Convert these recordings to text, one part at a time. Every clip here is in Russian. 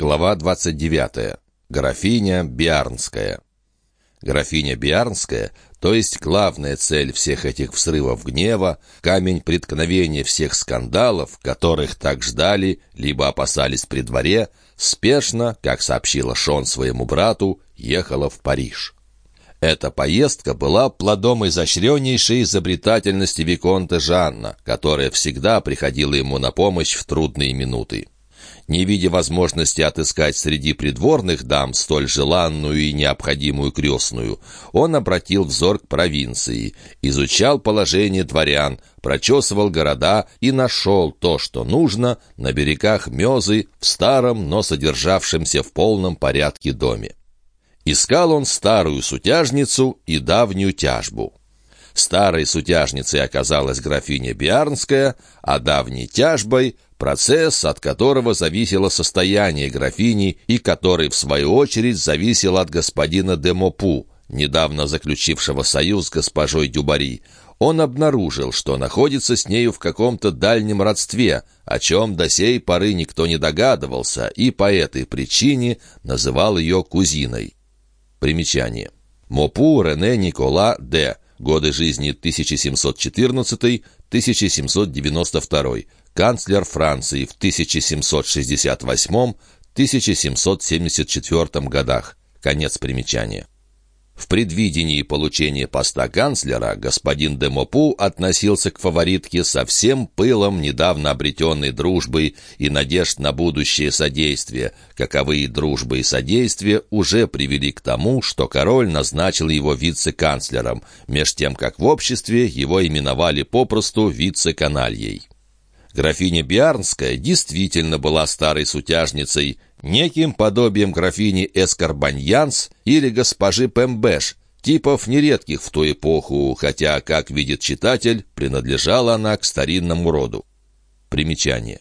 Глава 29. Графиня Биарнская. Графиня Биарнская, то есть главная цель всех этих взрывов гнева, камень преткновения всех скандалов, которых так ждали, либо опасались при дворе, спешно, как сообщила Шон своему брату, ехала в Париж. Эта поездка была плодом изощреннейшей изобретательности Виконта Жанна, которая всегда приходила ему на помощь в трудные минуты. Не видя возможности отыскать среди придворных дам столь желанную и необходимую крестную, он обратил взор к провинции, изучал положение дворян, прочесывал города и нашел то, что нужно, на берегах Мезы в старом, но содержавшемся в полном порядке доме. Искал он старую сутяжницу и давнюю тяжбу. Старой сутяжницей оказалась графиня Биарнская, а давней тяжбой — процесс, от которого зависело состояние графини и который, в свою очередь, зависел от господина Демопу, недавно заключившего союз с госпожой Дюбари. Он обнаружил, что находится с нею в каком-то дальнем родстве, о чем до сей поры никто не догадывался, и по этой причине называл ее кузиной. Примечание. Мопу Рене Никола Д. Годы жизни 1714-1792. Канцлер Франции в 1768-1774 годах. Конец примечания. В предвидении получения поста канцлера господин Демопу относился к фаворитке со всем пылом недавно обретенной дружбы и надежд на будущее содействие, каковые дружбы и содействие уже привели к тому, что король назначил его вице-канцлером, меж тем как в обществе его именовали попросту вице-канальей. Графиня Биарнская действительно была старой сутяжницей, неким подобием графини Эскарбаньянс или госпожи Пембеш, типов нередких в ту эпоху, хотя, как видит читатель, принадлежала она к старинному роду. Примечание.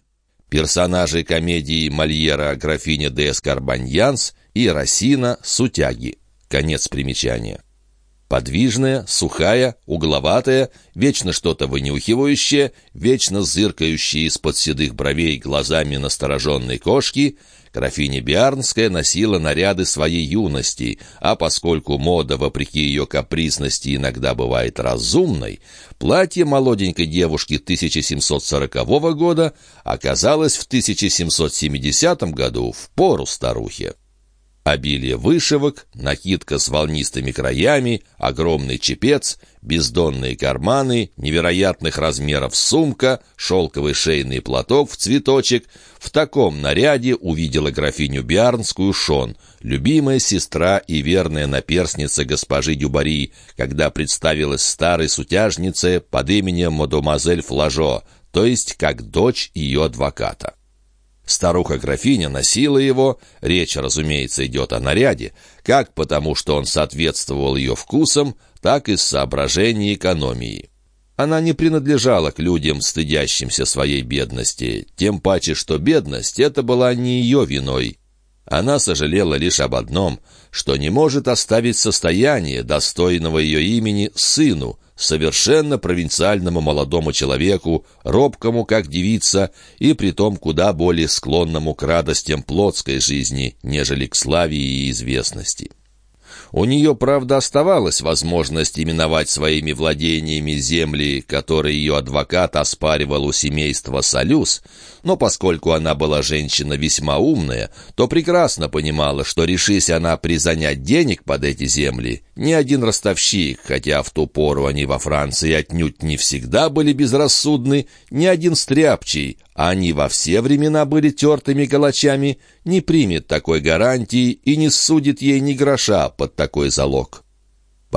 Персонажи комедии Мольера графиня де Эскарбаньянс и Росина Сутяги. Конец примечания. Подвижная, сухая, угловатая, вечно что-то вынюхивающая, вечно зыркающая из-под седых бровей глазами настороженной кошки, графиня Биарнская носила наряды своей юности, а поскольку мода, вопреки ее капризности, иногда бывает разумной, платье молоденькой девушки 1740 года оказалось в 1770 году в пору старухе. Обилие вышивок, накидка с волнистыми краями, огромный чепец, бездонные карманы, невероятных размеров сумка, шелковый шейный платок в цветочек. В таком наряде увидела графиню Биарнскую Шон, любимая сестра и верная наперсница госпожи Дюбари, когда представилась старой сутяжнице под именем мадемуазель Флажо, то есть как дочь ее адвоката. Старуха-графиня носила его, речь, разумеется, идет о наряде, как потому, что он соответствовал ее вкусам, так и с соображений экономии. Она не принадлежала к людям, стыдящимся своей бедности, тем паче, что бедность — это была не ее виной. Она сожалела лишь об одном, что не может оставить состояние, достойного ее имени, сыну, совершенно провинциальному молодому человеку, робкому как девица, и притом куда более склонному к радостям плотской жизни, нежели к славе и известности. У нее, правда, оставалась возможность именовать своими владениями земли, которые ее адвокат оспаривал у семейства Солюз, но поскольку она была женщина весьма умная, то прекрасно понимала, что решись она призанять денег под эти земли, ни один ростовщик, хотя в ту пору они во Франции отнюдь не всегда были безрассудны, ни один стряпчий, а они во все времена были тертыми калачами, не примет такой гарантии и не судит ей ни гроша под такой залог.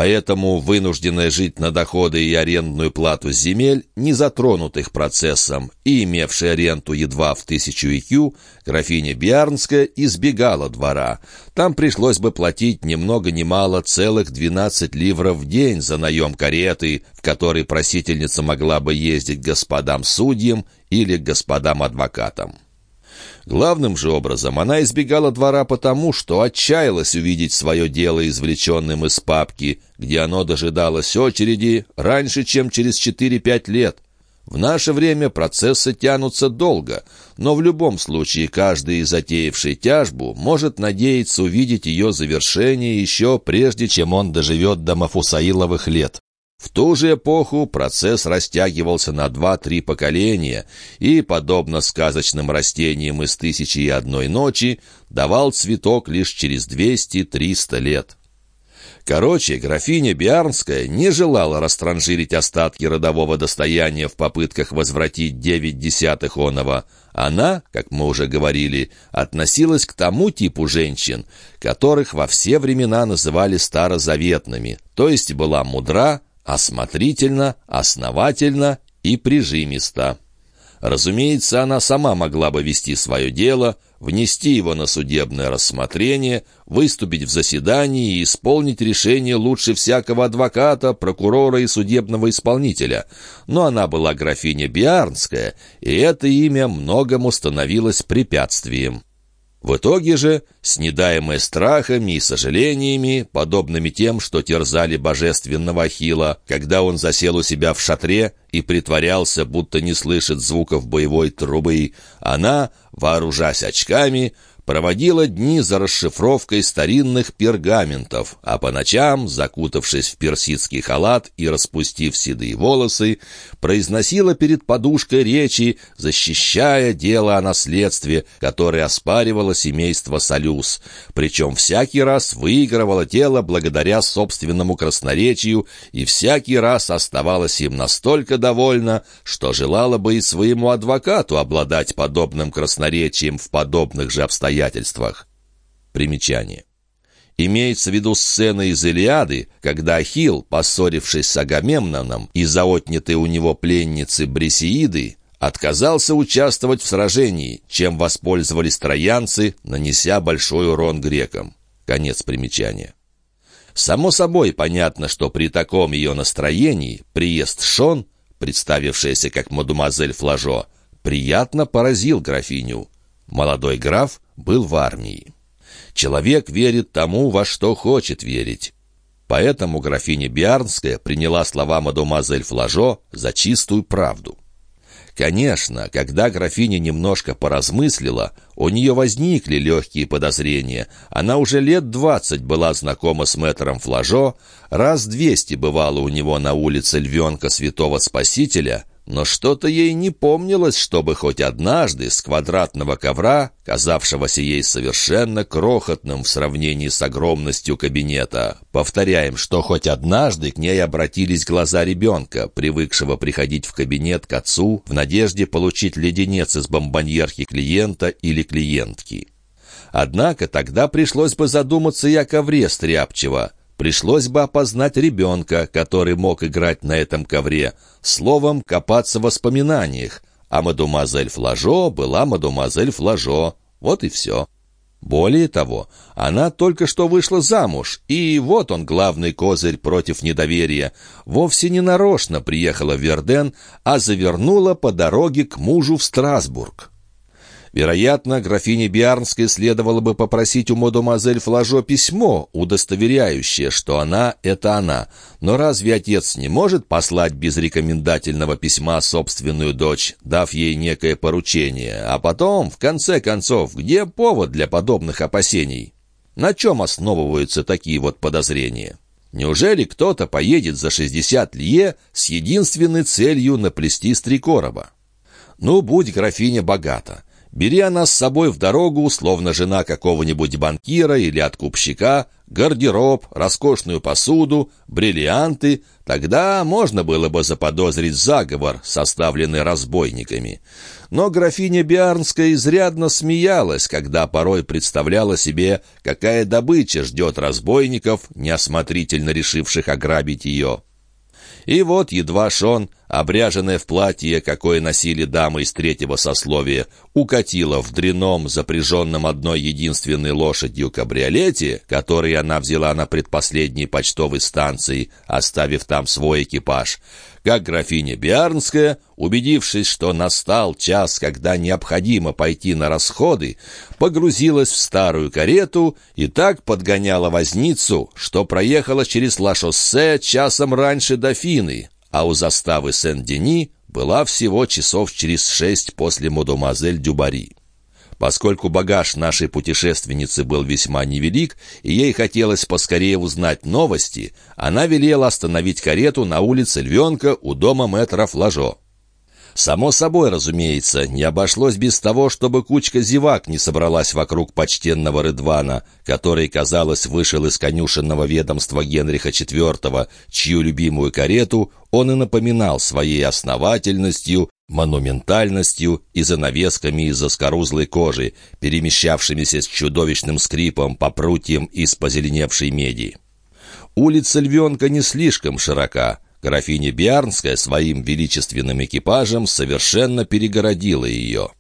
Поэтому вынужденная жить на доходы и арендную плату земель, не затронутых процессом и имевшая ренту едва в тысячу икю, графиня Биарнская избегала двора. Там пришлось бы платить ни много ни мало целых 12 ливров в день за наем кареты, в которой просительница могла бы ездить господам судьям или господам адвокатам. Главным же образом она избегала двора потому, что отчаялась увидеть свое дело извлеченным из папки, где оно дожидалось очереди раньше, чем через 4-5 лет. В наше время процессы тянутся долго, но в любом случае каждый, затеявший тяжбу, может надеяться увидеть ее завершение еще прежде, чем он доживет до Мафусаиловых лет. В ту же эпоху процесс растягивался на два-три поколения и, подобно сказочным растениям из «Тысячи и одной ночи», давал цветок лишь через 200-300 лет. Короче, графиня Биарнская не желала растранжирить остатки родового достояния в попытках возвратить девять десятых оного. Она, как мы уже говорили, относилась к тому типу женщин, которых во все времена называли старозаветными, то есть была мудра, осмотрительна, основательна и прижимиста. Разумеется, она сама могла бы вести свое дело, внести его на судебное рассмотрение, выступить в заседании и исполнить решение лучше всякого адвоката, прокурора и судебного исполнителя. Но она была графиня Биарнская, и это имя многому становилось препятствием. В итоге же, снедаемая страхами и сожалениями, подобными тем, что терзали божественного Ахила, когда он засел у себя в шатре и притворялся, будто не слышит звуков боевой трубы, она, вооружась очками, проводила дни за расшифровкой старинных пергаментов, а по ночам, закутавшись в персидский халат и распустив седые волосы, произносила перед подушкой речи, защищая дело о наследстве, которое оспаривало семейство Солюс, причем всякий раз выигрывала дело благодаря собственному красноречию и всякий раз оставалась им настолько довольна, что желала бы и своему адвокату обладать подобным красноречием в подобных же обстоятельствах, обстоятельствах. Примечание. Имеется в виду сцена из «Илиады», когда Ахилл, поссорившись с Агамемноном из-за отнятой у него пленницы Брисеиды, отказался участвовать в сражении, чем воспользовались троянцы, нанеся большой урон грекам. Конец примечания. Само собой понятно, что при таком ее настроении приезд Шон, представившаяся как мадемуазель Флажо, приятно поразил графиню. Молодой граф был в армии. Человек верит тому, во что хочет верить. Поэтому графиня Биарнская приняла слова мадемуазель Флажо за чистую правду. Конечно, когда графиня немножко поразмыслила, у нее возникли легкие подозрения. Она уже лет двадцать была знакома с мэтром Флажо, раз двести бывала у него на улице Львенка Святого Спасителя, но что-то ей не помнилось, чтобы хоть однажды с квадратного ковра, казавшегося ей совершенно крохотным в сравнении с огромностью кабинета, повторяем, что хоть однажды к ней обратились глаза ребенка, привыкшего приходить в кабинет к отцу в надежде получить леденец из бомбоньерки клиента или клиентки. Однако тогда пришлось бы задуматься и о ковре стряпчиво, Пришлось бы опознать ребенка, который мог играть на этом ковре, словом, копаться в воспоминаниях. А мадемуазель Флажо была мадемуазель Флажо. Вот и все. Более того, она только что вышла замуж, и вот он главный козырь против недоверия. Вовсе не нарочно приехала в Верден, а завернула по дороге к мужу в Страсбург. Вероятно, графине Биарнской следовало бы попросить у мадемуазель Флажо письмо, удостоверяющее, что она — это она. Но разве отец не может послать без рекомендательного письма собственную дочь, дав ей некое поручение? А потом, в конце концов, где повод для подобных опасений? На чем основываются такие вот подозрения? Неужели кто-то поедет за 60 лье с единственной целью наплести с три короба? Ну, будь графиня богата. Бери она с собой в дорогу, словно жена какого-нибудь банкира или откупщика, гардероб, роскошную посуду, бриллианты, тогда можно было бы заподозрить заговор, составленный разбойниками. Но графиня Биарнская изрядно смеялась, когда порой представляла себе, какая добыча ждет разбойников, неосмотрительно решивших ограбить ее. И вот едва Шон, обряженная в платье, какое носили дамы из третьего сословия, укатила в дреном, запряженном одной единственной лошадью кабриолете, который она взяла на предпоследней почтовой станции, оставив там свой экипаж, как графиня Биарнская, убедившись, что настал час, когда необходимо пойти на расходы, погрузилась в старую карету и так подгоняла возницу, что проехала через Ла-Шоссе часом раньше Дофины, а у заставы Сен-Дени была всего часов через шесть после мадемуазель Дюбари. Поскольку багаж нашей путешественницы был весьма невелик, и ей хотелось поскорее узнать новости, она велела остановить карету на улице Львенка у дома мэтра Флажо. Само собой, разумеется, не обошлось без того, чтобы кучка зевак не собралась вокруг почтенного Рыдвана, который, казалось, вышел из конюшенного ведомства Генриха IV, чью любимую карету он и напоминал своей основательностью, монументальностью и занавесками из заскорузлой кожи, перемещавшимися с чудовищным скрипом по прутьям из позеленевшей меди. Улица Львенка не слишком широка, Графиня Биарнская своим величественным экипажем совершенно перегородила ее.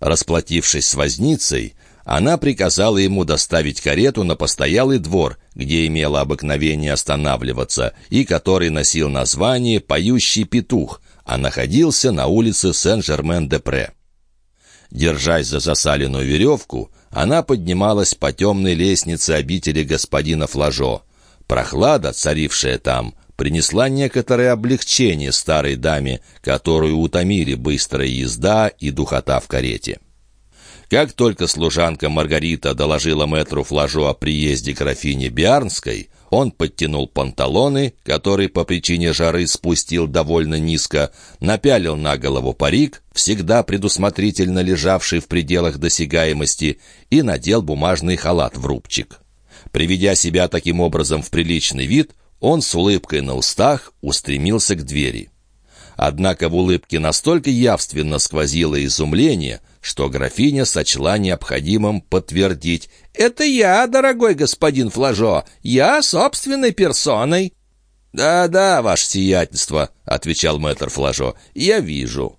Расплатившись с возницей, она приказала ему доставить карету на постоялый двор, где имела обыкновение останавливаться, и который носил название «Поющий петух», а находился на улице Сен-Жермен-де-Пре. Держась за засаленную веревку, она поднималась по темной лестнице обители господина Флажо. Прохлада, царившая там, принесла некоторое облегчение старой даме, которую утомили быстрая езда и духота в карете. Как только служанка Маргарита доложила мэтру Флажо о приезде графини Биарнской, он подтянул панталоны, который по причине жары спустил довольно низко, напялил на голову парик, всегда предусмотрительно лежавший в пределах досягаемости, и надел бумажный халат в рубчик. Приведя себя таким образом в приличный вид, он с улыбкой на устах устремился к двери. Однако в улыбке настолько явственно сквозило изумление, что графиня сочла необходимым подтвердить «Это я, дорогой господин Флажо, я собственной персоной». «Да-да, ваше сиятельство», — отвечал мэтр Флажо, — «я вижу».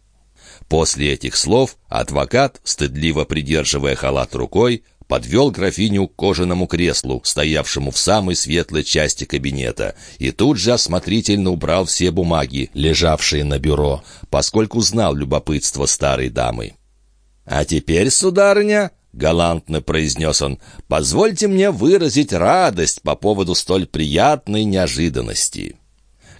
После этих слов адвокат, стыдливо придерживая халат рукой, подвел графиню к кожаному креслу, стоявшему в самой светлой части кабинета, и тут же осмотрительно убрал все бумаги, лежавшие на бюро, поскольку знал любопытство старой дамы. «А теперь, сударыня», — галантно произнес он, — «позвольте мне выразить радость по поводу столь приятной неожиданности».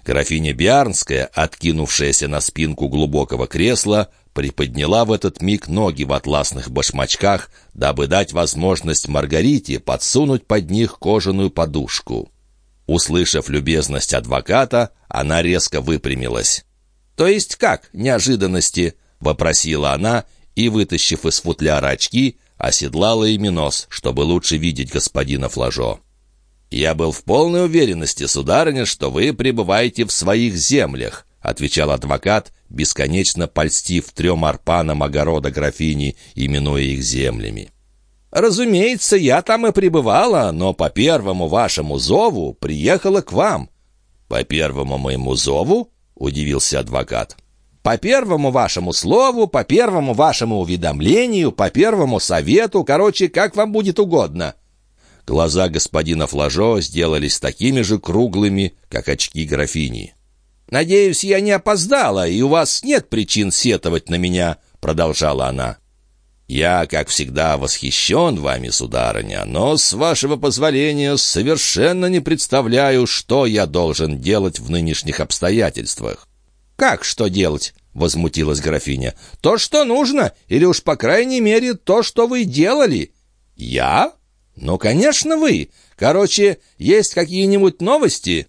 Графиня Биарнская, откинувшаяся на спинку глубокого кресла, приподняла в этот миг ноги в атласных башмачках, дабы дать возможность Маргарите подсунуть под них кожаную подушку. Услышав любезность адвоката, она резко выпрямилась. «То есть как неожиданности?» — вопросила она и, вытащив из футляра очки, оседлала ими нос, чтобы лучше видеть господина Флажо. «Я был в полной уверенности, сударыня, что вы пребываете в своих землях», — отвечал адвокат, бесконечно польстив трем арпанам огорода графини, именуя их землями. «Разумеется, я там и пребывала, но по первому вашему зову приехала к вам». «По первому моему зову?» — удивился адвокат. «По первому вашему слову, по первому вашему уведомлению, по первому совету, короче, как вам будет угодно». Глаза господина Флажо сделались такими же круглыми, как очки графини. «Надеюсь, я не опоздала, и у вас нет причин сетовать на меня», — продолжала она. «Я, как всегда, восхищен вами, сударыня, но, с вашего позволения, совершенно не представляю, что я должен делать в нынешних обстоятельствах». «Как что делать?» — возмутилась графиня. «То, что нужно, или уж, по крайней мере, то, что вы делали». «Я?» «Ну, конечно, вы. Короче, есть какие-нибудь новости?»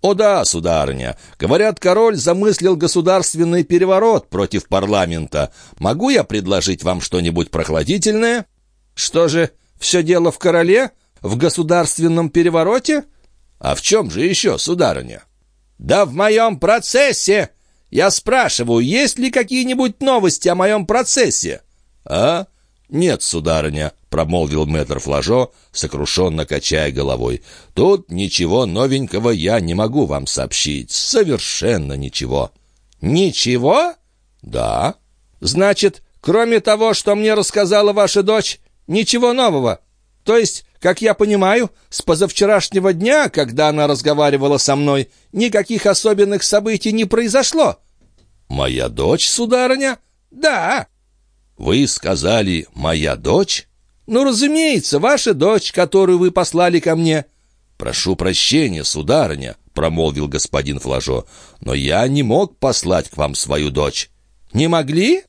«О да, сударыня. Говорят, король замыслил государственный переворот против парламента. Могу я предложить вам что-нибудь прохладительное?» «Что же, все дело в короле? В государственном перевороте?» «А в чем же еще, сударыня?» «Да в моем процессе! Я спрашиваю, есть ли какие-нибудь новости о моем процессе?» «А? Нет, сударыня. — промолвил мэтр Флажо, сокрушенно качая головой. «Тут ничего новенького я не могу вам сообщить. Совершенно ничего». «Ничего?» «Да». «Значит, кроме того, что мне рассказала ваша дочь, ничего нового? То есть, как я понимаю, с позавчерашнего дня, когда она разговаривала со мной, никаких особенных событий не произошло?» «Моя дочь, сударыня?» «Да». «Вы сказали «моя дочь»?» «Ну, разумеется, ваша дочь, которую вы послали ко мне». «Прошу прощения, сударыня», — промолвил господин Флажо, — «но я не мог послать к вам свою дочь». «Не могли?»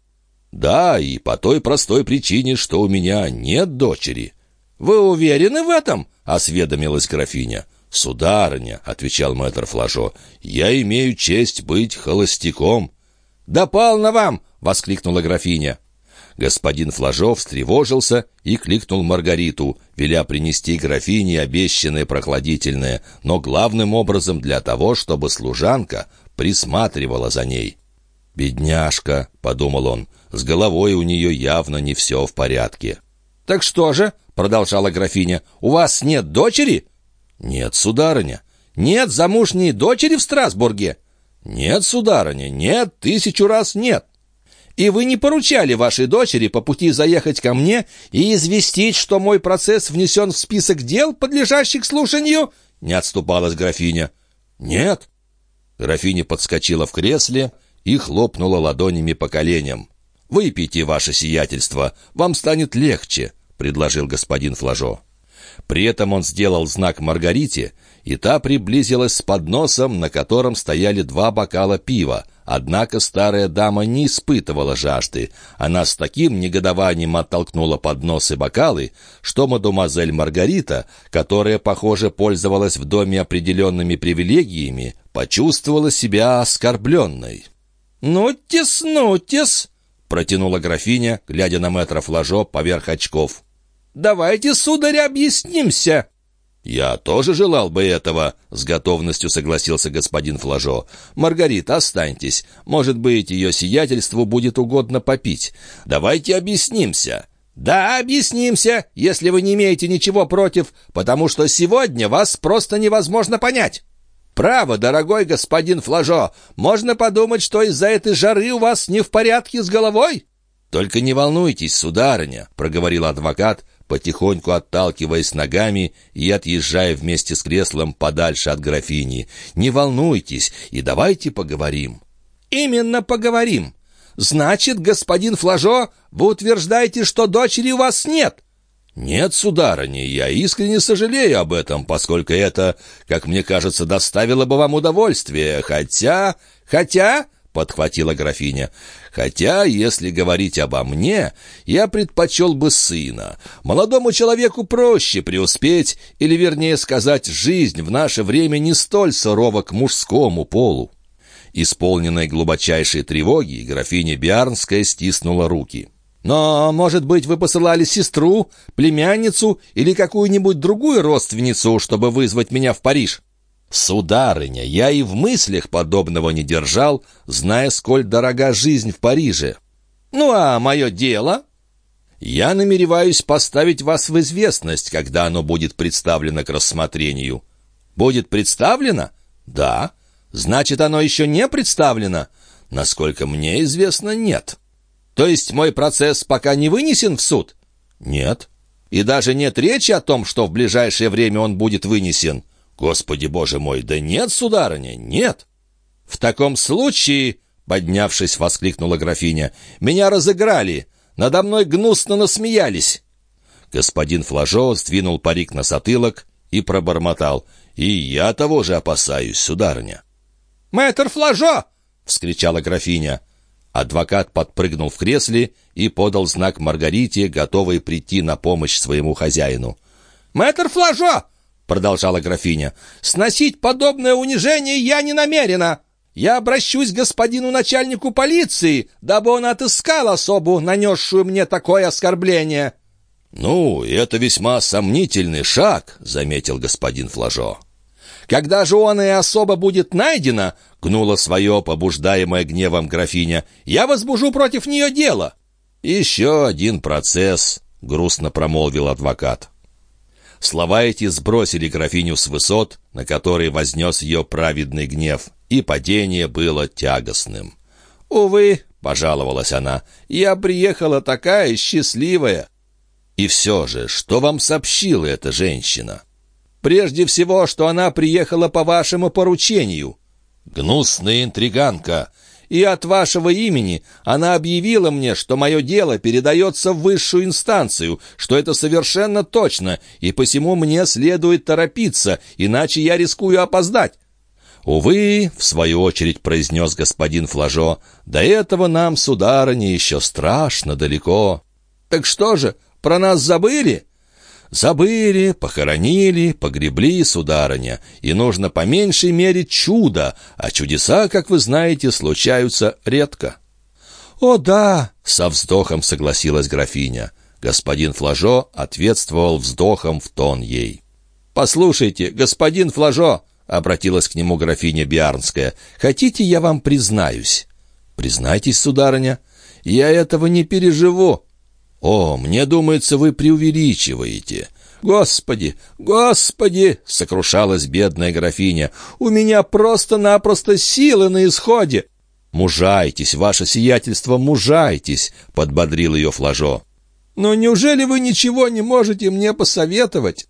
«Да, и по той простой причине, что у меня нет дочери». «Вы уверены в этом?» — осведомилась графиня. «Сударыня», — отвечал мэтр Флажо, — «я имею честь быть холостяком». «Да полно вам!» — воскликнула графиня. Господин Флажов встревожился и кликнул Маргариту, веля принести графине обещанное прохладительное, но главным образом для того, чтобы служанка присматривала за ней. «Бедняжка», — подумал он, — «с головой у нее явно не все в порядке». «Так что же?» — продолжала графиня. «У вас нет дочери?» «Нет, сударыня». «Нет замужней дочери в Страсбурге?» «Нет, сударыня, нет, тысячу раз нет». И вы не поручали вашей дочери по пути заехать ко мне и известить, что мой процесс внесен в список дел, подлежащих слушанию?» Не отступалась графиня. «Нет». Графиня подскочила в кресле и хлопнула ладонями по коленям. «Выпейте, ваше сиятельство, вам станет легче», — предложил господин Флажо. При этом он сделал знак Маргарите, и та приблизилась с подносом, на котором стояли два бокала пива, Однако старая дама не испытывала жажды. Она с таким негодованием оттолкнула поднос и бокалы, что мадемуазель Маргарита, которая, похоже, пользовалась в доме определенными привилегиями, почувствовала себя оскорбленной. «Ну-тес, ну-тес!» — протянула графиня, глядя на мэтра Флажо поверх очков. «Давайте, сударь, объяснимся!» «Я тоже желал бы этого», — с готовностью согласился господин Флажо. «Маргарита, останьтесь. Может быть, ее сиятельству будет угодно попить. Давайте объяснимся». «Да, объяснимся, если вы не имеете ничего против, потому что сегодня вас просто невозможно понять». «Право, дорогой господин Флажо, можно подумать, что из-за этой жары у вас не в порядке с головой?» «Только не волнуйтесь, сударыня», — проговорил адвокат, потихоньку отталкиваясь ногами и отъезжая вместе с креслом подальше от графини. «Не волнуйтесь и давайте поговорим». «Именно поговорим. Значит, господин Флажо, вы утверждаете, что дочери у вас нет?» «Нет, сударыня, я искренне сожалею об этом, поскольку это, как мне кажется, доставило бы вам удовольствие, хотя...» «Хотя...» — подхватила графиня. «Хотя, если говорить обо мне, я предпочел бы сына. Молодому человеку проще преуспеть, или, вернее сказать, жизнь в наше время не столь сурова к мужскому полу». Исполненной глубочайшей тревоги, графиня Биарнская стиснула руки. «Но, может быть, вы посылали сестру, племянницу или какую-нибудь другую родственницу, чтобы вызвать меня в Париж?» «Сударыня, я и в мыслях подобного не держал, зная, сколь дорога жизнь в Париже». «Ну а мое дело?» «Я намереваюсь поставить вас в известность, когда оно будет представлено к рассмотрению». «Будет представлено?» «Да». «Значит, оно еще не представлено?» «Насколько мне известно, нет». «То есть мой процесс пока не вынесен в суд?» «Нет». «И даже нет речи о том, что в ближайшее время он будет вынесен?» «Господи, боже мой, да нет, сударыня, нет!» «В таком случае...» — поднявшись, воскликнула графиня. «Меня разыграли! Надо мной гнусно насмеялись!» Господин Флажо сдвинул парик на затылок и пробормотал. «И я того же опасаюсь, сударыня». «Мэтр Флажо!» — вскричала графиня. Адвокат подпрыгнул в кресле и подал знак Маргарите, готовой прийти на помощь своему хозяину. «Мэтр Флажо!» Продолжала графиня, «сносить подобное унижение я не намерена. Я обращусь к господину начальнику полиции, дабы он отыскал особу, нанесшую мне такое оскорбление». «Ну, это весьма сомнительный шаг», — заметил господин Флажо. «Когда же он и особо будет найдена», — гнула свое, побуждаемое гневом графиня, «я возбужу против нее дело». «Еще один процесс», — грустно промолвил адвокат. Слова эти сбросили графиню с высот, на которые вознес ее праведный гнев, и падение было тягостным. «Увы», — пожаловалась она, — «я приехала такая счастливая». «И все же, что вам сообщила эта женщина?» «Прежде всего, что она приехала по вашему поручению». «Гнусная интриганка! И от вашего имени она объявила мне, что мое дело передается в высшую инстанцию, что это совершенно точно, и посему мне следует торопиться, иначе я рискую опоздать». «Увы», — в свою очередь произнес господин Флажо, «до этого нам, сударыня, еще страшно далеко». «Так что же, про нас забыли?» Забыли, похоронили, погребли, сударыня, и нужно по меньшей мере чудо, а чудеса, как вы знаете, случаются редко. «О, да!» — со вздохом согласилась графиня. Господин Флажо ответствовал вздохом в тон ей. «Послушайте, господин Флажо!» — обратилась к нему графиня Биарнская. «Хотите, я вам признаюсь?» «Признайтесь, сударыня». «Я этого не переживу». «О, мне думается, вы преувеличиваете». «Господи, господи!» — сокрушалась бедная графиня. «У меня просто-напросто силы на исходе!» «Мужайтесь, ваше сиятельство, мужайтесь!» — подбодрил ее Флажо. «Но неужели вы ничего не можете мне посоветовать?»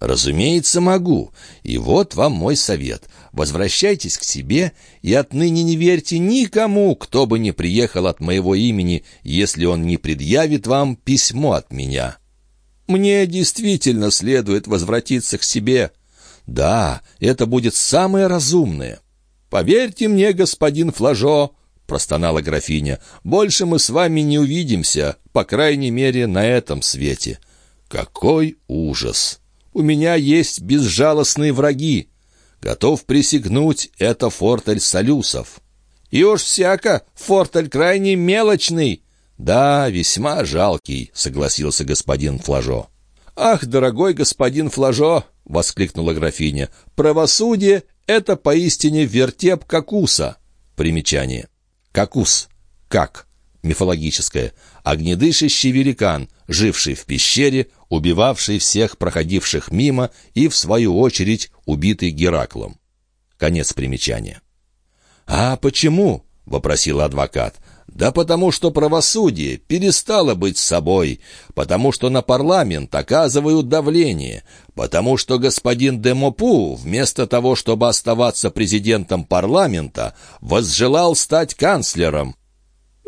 «Разумеется, могу. И вот вам мой совет. Возвращайтесь к себе и отныне не верьте никому, кто бы ни приехал от моего имени, если он не предъявит вам письмо от меня». «Мне действительно следует возвратиться к себе». «Да, это будет самое разумное». «Поверьте мне, господин Флажо», — простонала графиня, «больше мы с вами не увидимся, по крайней мере, на этом свете». «Какой ужас!» У меня есть безжалостные враги. Готов присягнуть, это фортель Солюсов. И уж всяко, фортель крайне мелочный. Да, весьма жалкий, согласился господин Флажо. «Ах, дорогой господин Флажо!» — воскликнула графиня. «Правосудие — это поистине вертеп какуса». Примечание. Какус. Как? Мифологическое. Огнедышащий великан, живший в пещере, убивавший всех проходивших мимо и, в свою очередь, убитый Гераклом. Конец примечания. «А почему?» — вопросил адвокат. «Да потому что правосудие перестало быть собой, потому что на парламент оказывают давление, потому что господин Демопу, вместо того, чтобы оставаться президентом парламента, возжелал стать канцлером,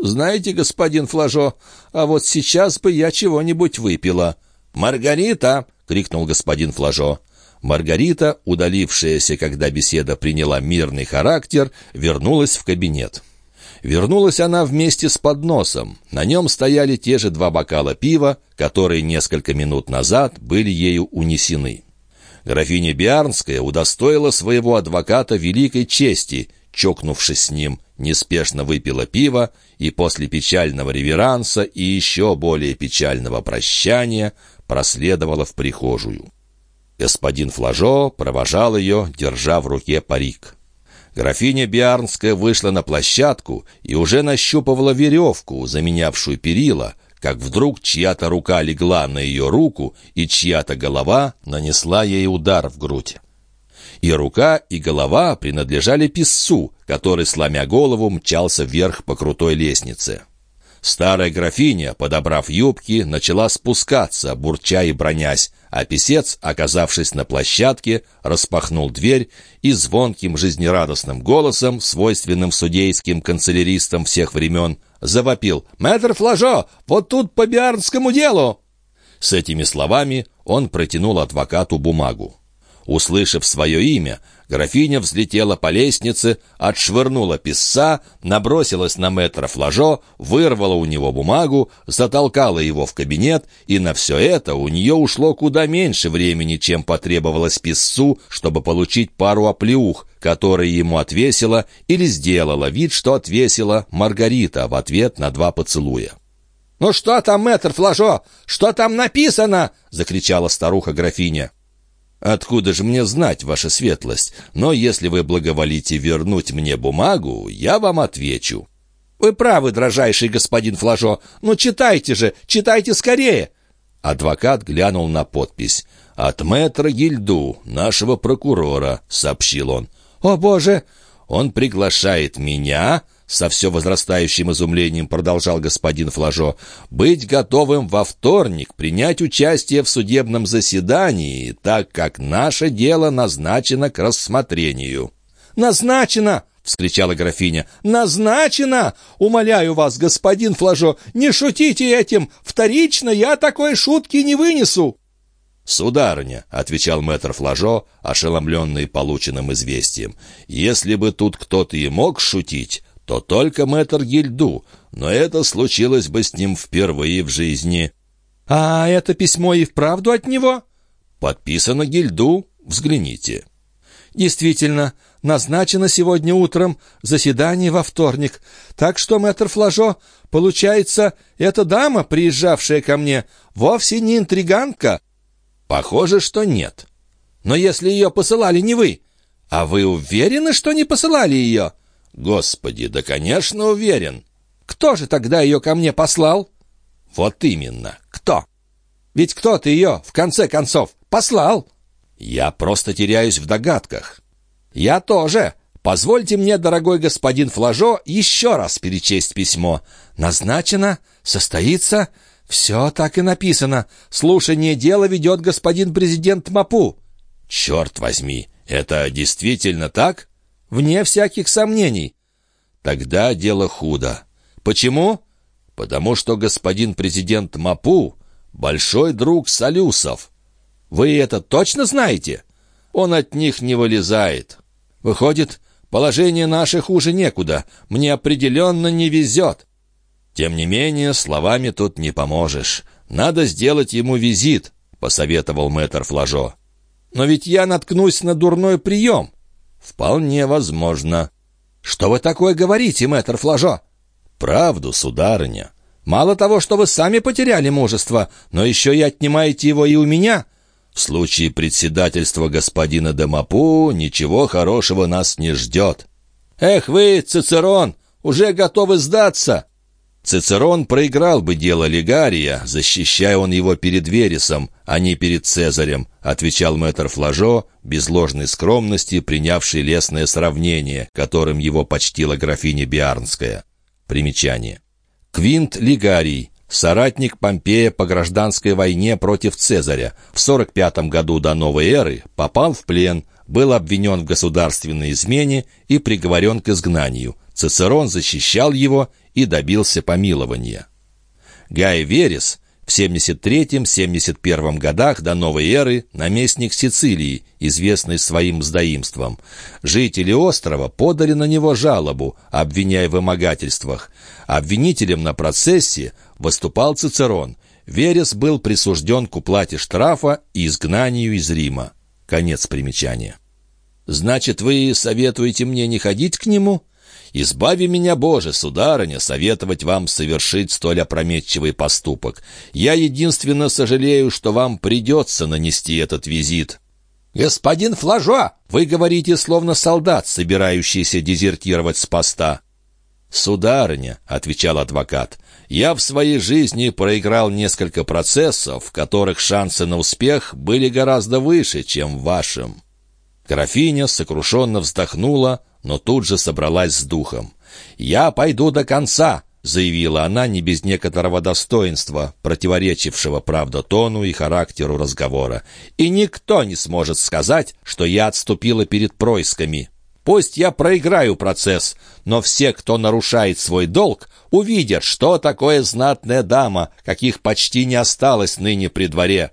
«Знаете, господин Флажо, а вот сейчас бы я чего-нибудь выпила». «Маргарита!» — крикнул господин Флажо. Маргарита, удалившаяся, когда беседа приняла мирный характер, вернулась в кабинет. Вернулась она вместе с подносом. На нем стояли те же два бокала пива, которые несколько минут назад были ею унесены. Графиня Биарнская удостоила своего адвоката великой чести, чокнувшись с ним, неспешно выпила пиво и после печального реверанса и еще более печального прощания проследовала в прихожую. Господин Флажо провожал ее, держа в руке парик. Графиня Биарнская вышла на площадку и уже нащупывала веревку, заменявшую перила, как вдруг чья-то рука легла на ее руку, и чья-то голова нанесла ей удар в грудь. И рука, и голова принадлежали писцу, который, сломя голову, мчался вверх по крутой лестнице. Старая графиня, подобрав юбки, начала спускаться, бурча и бронясь, а писец, оказавшись на площадке, распахнул дверь и звонким жизнерадостным голосом, свойственным судейским канцеляристам всех времен, завопил «Мэтр Флажо, вот тут по биарнскому делу!» С этими словами он протянул адвокату бумагу. Услышав свое имя, графиня взлетела по лестнице, отшвырнула писца, набросилась на мэтра Флажо, вырвала у него бумагу, затолкала его в кабинет, и на все это у нее ушло куда меньше времени, чем потребовалось писцу, чтобы получить пару оплеух, которые ему отвесила или сделала вид, что отвесила Маргарита в ответ на два поцелуя. «Ну что там, мэтр Флажо? Что там написано?» — закричала старуха-графиня. «Откуда же мне знать, ваша светлость? Но если вы благоволите вернуть мне бумагу, я вам отвечу». «Вы правы, дрожайший господин Флажо. Ну, читайте же, читайте скорее!» Адвокат глянул на подпись. «От мэтра Гильду, нашего прокурора», — сообщил он. «О, Боже!» «Он приглашает меня, со все возрастающим изумлением продолжал господин Флажо, быть готовым во вторник принять участие в судебном заседании, так как наше дело назначено к рассмотрению. «Назначено!» — вскричала графиня. «Назначено! Умоляю вас, господин Флажо, не шутите этим! Вторично я такой шутки не вынесу!» «Сударыня», — отвечал мэтр Флажо, ошеломленный полученным известием, «если бы тут кто-то и мог шутить, то только мэтр Гильду, но это случилось бы с ним впервые в жизни». «А это письмо и вправду от него?» «Подписано Гильду. Взгляните». «Действительно, назначено сегодня утром заседание во вторник. Так что, мэтр Флажо, получается, эта дама, приезжавшая ко мне, вовсе не интригантка, Похоже, что нет. Но если ее посылали не вы, а вы уверены, что не посылали ее? Господи, да, конечно, уверен. Кто же тогда ее ко мне послал? Вот именно, кто? Ведь кто-то ее, в конце концов, послал. Я просто теряюсь в догадках. Я тоже. Позвольте мне, дорогой господин Флажо, еще раз перечесть письмо. Назначено, состоится «Все так и написано. Слушание дела ведет господин президент Мапу». «Черт возьми, это действительно так?» «Вне всяких сомнений». «Тогда дело худо». «Почему?» «Потому что господин президент Мапу — большой друг Салюсов». «Вы это точно знаете?» «Он от них не вылезает». «Выходит, положение наше хуже некуда. Мне определенно не везет». Тем не менее, словами тут не поможешь. Надо сделать ему визит, — посоветовал мэтр Флажо. Но ведь я наткнусь на дурной прием. Вполне возможно. Что вы такое говорите, мэтр Флажо? Правду, сударыня. Мало того, что вы сами потеряли мужество, но еще и отнимаете его и у меня. В случае председательства господина Демапу ничего хорошего нас не ждет. Эх вы, Цицерон, уже готовы сдаться. Цицерон проиграл бы дело Лигария, защищая он его перед Вересом, а не перед Цезарем, отвечал мэтр Флажо, без ложной скромности, принявший лесное сравнение, которым его почтила графиня Биарнская. Примечание. Квинт Лигарий, соратник Помпея по гражданской войне против Цезаря, в 45 году до новой эры попал в плен, был обвинен в государственной измене и приговорен к изгнанию. Цицерон защищал его и добился помилования. Гай Верес в 73-71 годах до новой эры наместник Сицилии, известный своим мздоимством. Жители острова подали на него жалобу, обвиняя в вымогательствах. Обвинителем на процессе выступал Цицерон. Верес был присужден к уплате штрафа и изгнанию из Рима. Конец примечания. «Значит, вы советуете мне не ходить к нему?» Избави меня, Боже, сударыня, советовать вам совершить столь опрометчивый поступок. Я единственно сожалею, что вам придется нанести этот визит». «Господин Флажо, вы говорите, словно солдат, собирающийся дезертировать с поста». «Сударыня», — отвечал адвокат, — «я в своей жизни проиграл несколько процессов, в которых шансы на успех были гораздо выше, чем в вашем». Графиня сокрушенно вздохнула, но тут же собралась с духом. «Я пойду до конца», — заявила она не без некоторого достоинства, противоречившего, правда, тону и характеру разговора. «И никто не сможет сказать, что я отступила перед происками. Пусть я проиграю процесс, но все, кто нарушает свой долг, увидят, что такое знатная дама, каких почти не осталось ныне при дворе.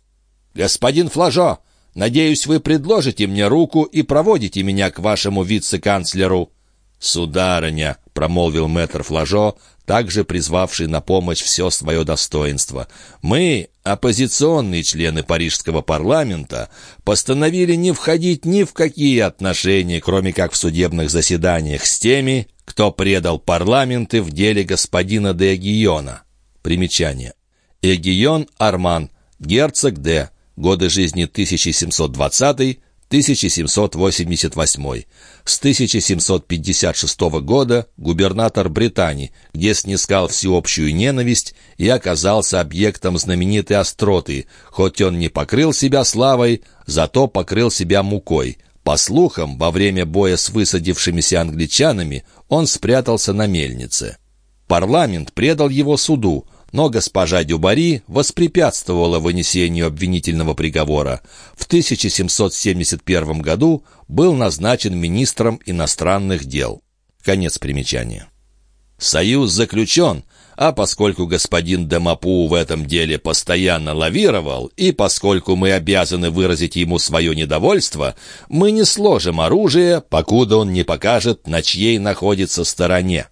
Господин Флажо, Надеюсь, вы предложите мне руку и проводите меня к вашему вице-канцлеру». «Сударыня», — промолвил мэтр Флажо, также призвавший на помощь все свое достоинство, «мы, оппозиционные члены Парижского парламента, постановили не входить ни в какие отношения, кроме как в судебных заседаниях, с теми, кто предал парламенты в деле господина де Эгиона». Примечание. Эгион Арман, герцог де годы жизни 1720-1788. С 1756 года губернатор Британии, где снискал всеобщую ненависть и оказался объектом знаменитой остроты, хоть он не покрыл себя славой, зато покрыл себя мукой. По слухам, во время боя с высадившимися англичанами он спрятался на мельнице. Парламент предал его суду, но госпожа Дюбари воспрепятствовала вынесению обвинительного приговора. В 1771 году был назначен министром иностранных дел. Конец примечания. Союз заключен, А поскольку господин Демапу в этом деле постоянно лавировал, и поскольку мы обязаны выразить ему свое недовольство, мы не сложим оружие, покуда он не покажет, на чьей находится стороне».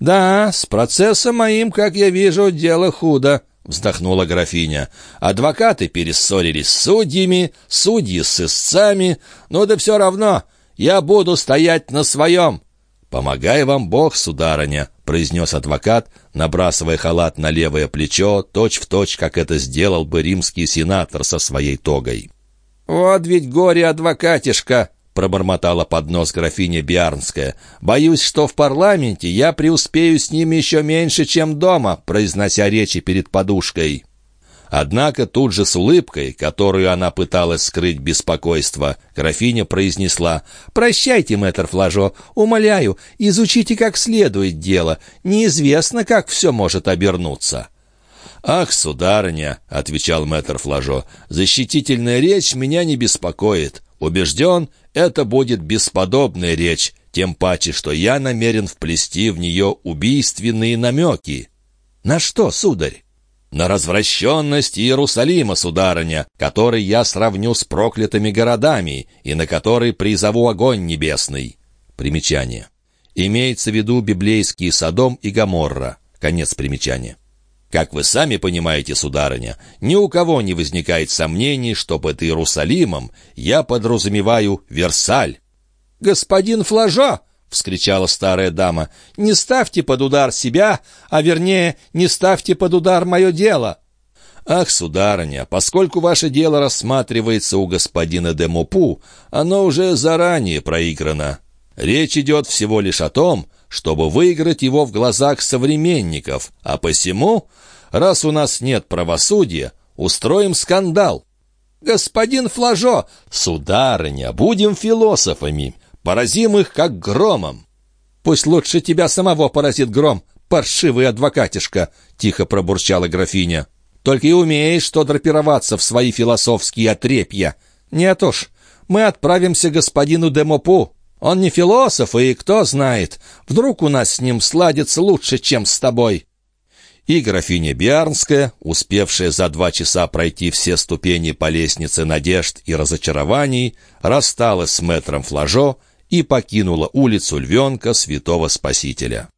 «Да, с процессом моим, как я вижу, дело худо», — вздохнула графиня. «Адвокаты перессорились с судьями, судьи с истцами, но да все равно, я буду стоять на своем». «Помогай вам Бог, сударыня», — произнес адвокат, набрасывая халат на левое плечо, точь-в-точь, точь, как это сделал бы римский сенатор со своей тогой. «Вот ведь горе-адвокатишка!» — пробормотала под нос графиня Биарнская. «Боюсь, что в парламенте я преуспею с ними еще меньше, чем дома», произнося речи перед подушкой. Однако тут же с улыбкой, которую она пыталась скрыть беспокойство, графиня произнесла «Прощайте, мэтр Флажо, умоляю, изучите как следует дело. Неизвестно, как все может обернуться». «Ах, сударыня», — отвечал мэтр Флажо, — «защитительная речь меня не беспокоит. Убежден, это будет бесподобная речь, тем паче, что я намерен вплести в нее убийственные намеки». «На что, сударь?» «На развращенность Иерусалима, сударыня, который я сравню с проклятыми городами и на который призову огонь небесный». Примечание. Имеется в виду библейский Содом и Гоморра. Конец примечания. Как вы сами понимаете, сударыня, ни у кого не возникает сомнений, что под Иерусалимом я подразумеваю Версаль. «Господин Флажо!» — вскричала старая дама. «Не ставьте под удар себя, а вернее, не ставьте под удар мое дело!» «Ах, сударыня, поскольку ваше дело рассматривается у господина де Мопу, оно уже заранее проиграно. Речь идет всего лишь о том, чтобы выиграть его в глазах современников, а посему, раз у нас нет правосудия, устроим скандал. «Господин Флажо, сударыня, будем философами, поразим их как громом». «Пусть лучше тебя самого поразит гром, паршивый адвокатишка», — тихо пробурчала графиня. «Только и умеешь что драпироваться в свои философские отрепья. Нет уж, мы отправимся господину Демопу». Он не философ, и кто знает, вдруг у нас с ним сладится лучше, чем с тобой». И графиня Биарнская, успевшая за два часа пройти все ступени по лестнице надежд и разочарований, рассталась с мэтром Флажо и покинула улицу Львенка Святого Спасителя.